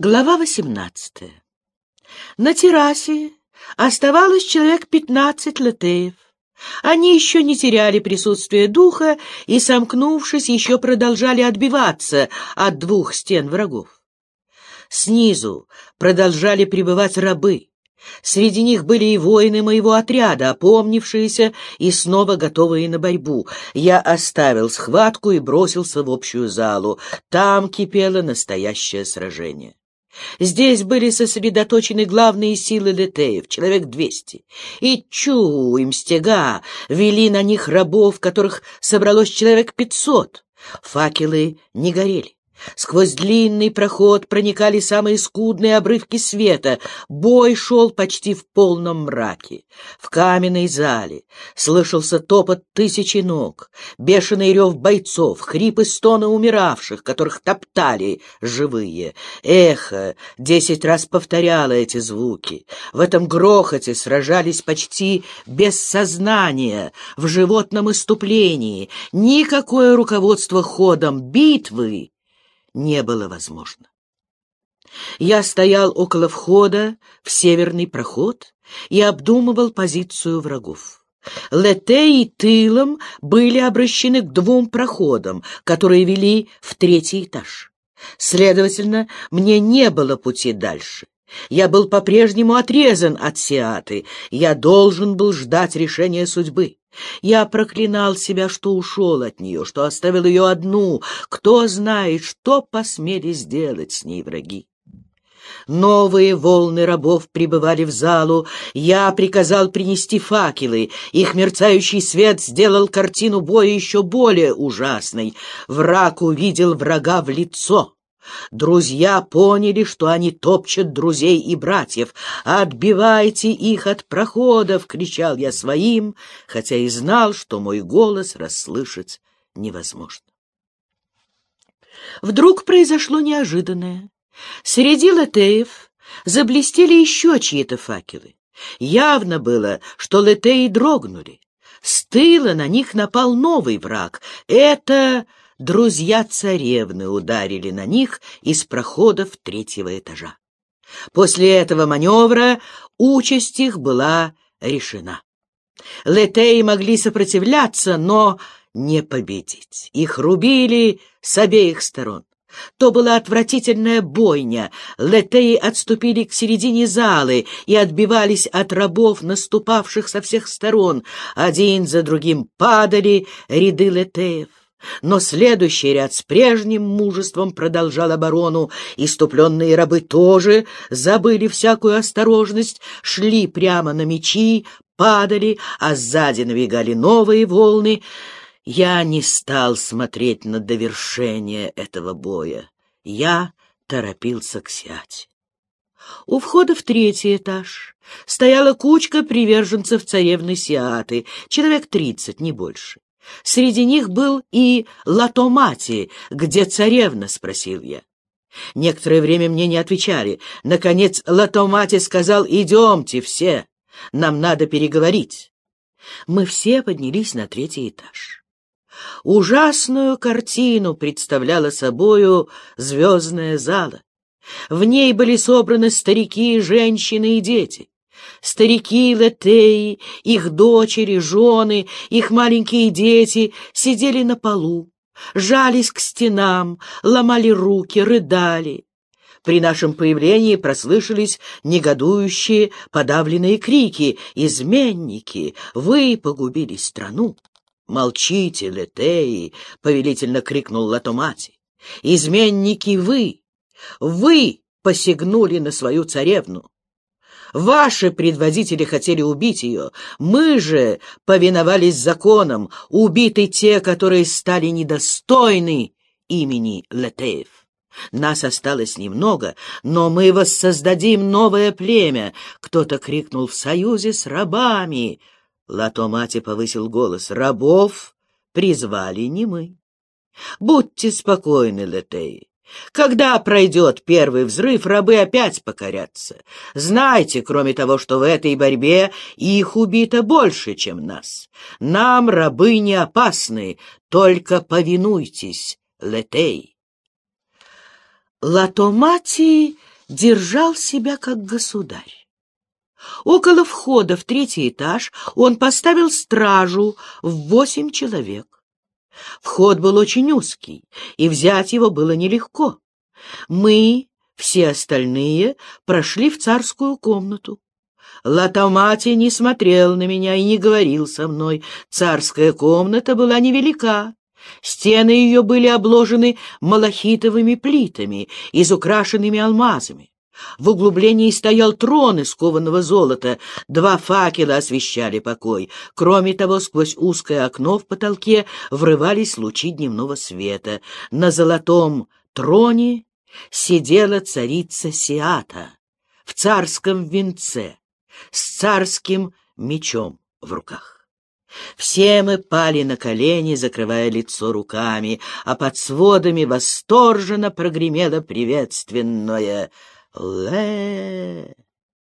Глава 18. На террасе оставалось человек пятнадцать латеев. Они еще не теряли присутствие духа и, сомкнувшись, еще продолжали отбиваться от двух стен врагов. Снизу продолжали пребывать рабы. Среди них были и воины моего отряда, опомнившиеся и снова готовые на борьбу. Я оставил схватку и бросился в общую залу. Там кипело настоящее сражение. Здесь были сосредоточены главные силы летеев, человек двести. И Чу и Мстега вели на них рабов, которых собралось человек пятьсот. Факелы не горели. Сквозь длинный проход проникали самые скудные обрывки света. Бой шел почти в полном мраке. В каменной зале слышался топот тысячи ног, бешеный рев бойцов, хрипы стоны умиравших, которых топтали живые. Эхо десять раз повторяло эти звуки. В этом грохоте сражались почти без сознания, в животном иступлении. Никакое руководство ходом битвы не было возможно. Я стоял около входа в северный проход и обдумывал позицию врагов. Лете и тылом были обращены к двум проходам, которые вели в третий этаж. Следовательно, мне не было пути дальше. Я был по-прежнему отрезан от Сиаты. Я должен был ждать решения судьбы. Я проклинал себя, что ушел от нее, что оставил ее одну. Кто знает, что посмели сделать с ней враги. Новые волны рабов прибывали в залу. Я приказал принести факелы. Их мерцающий свет сделал картину боя еще более ужасной. Враг увидел врага в лицо. Друзья поняли, что они топчут друзей и братьев. «Отбивайте их от проходов!» — кричал я своим, хотя и знал, что мой голос расслышать невозможно. Вдруг произошло неожиданное. Среди латеев заблестели еще чьи-то факелы. Явно было, что латеи дрогнули. С тыла на них напал новый враг. Это друзья царевны ударили на них из проходов третьего этажа. После этого маневра участь их была решена. Летеи могли сопротивляться, но не победить. Их рубили с обеих сторон. То была отвратительная бойня. Летеи отступили к середине залы и отбивались от рабов, наступавших со всех сторон. Один за другим падали ряды летеев. Но следующий ряд с прежним мужеством продолжал оборону. Иступленные рабы тоже забыли всякую осторожность, шли прямо на мечи, падали, а сзади навигали новые волны. Я не стал смотреть на довершение этого боя. Я торопился к сять. У входа в третий этаж стояла кучка приверженцев царевны Сиаты, человек тридцать, не больше. Среди них был и Латомати, где царевна, спросил я. Некоторое время мне не отвечали. Наконец Латомати сказал, идемте все, нам надо переговорить. Мы все поднялись на третий этаж. Ужасную картину представляла собою звездная зала. В ней были собраны старики, женщины и дети. Старики Летеи, их дочери, жены, их маленькие дети сидели на полу, жались к стенам, ломали руки, рыдали. При нашем появлении прослышались негодующие, подавленные крики. «Изменники! Вы погубили страну!» «Молчите, Летеи!» — повелительно крикнул Латомати. «Изменники вы! Вы посягнули на свою царевну! Ваши предводители хотели убить ее. Мы же повиновались законам, убиты те, которые стали недостойны имени Летеев. Нас осталось немного, но мы воссоздадим новое племя. Кто-то крикнул в союзе с рабами. Латомати повысил голос. Рабов призвали не мы. Будьте спокойны, Летеи. Когда пройдет первый взрыв, рабы опять покорятся. Знайте, кроме того, что в этой борьбе их убито больше, чем нас. Нам рабы не опасны, только повинуйтесь, Летей. Латомати держал себя как государь. Около входа в третий этаж он поставил стражу в восемь человек. Вход был очень узкий, и взять его было нелегко. Мы, все остальные, прошли в царскую комнату. Латамати не смотрел на меня и не говорил со мной. Царская комната была невелика. Стены ее были обложены малахитовыми плитами, изукрашенными алмазами. В углублении стоял трон из кованого золота, два факела освещали покой. Кроме того, сквозь узкое окно в потолке врывались лучи дневного света. На золотом троне сидела царица Сиата в царском венце с царским мечом в руках. Все мы пали на колени, закрывая лицо руками, а под сводами восторженно прогремело приветственное лэ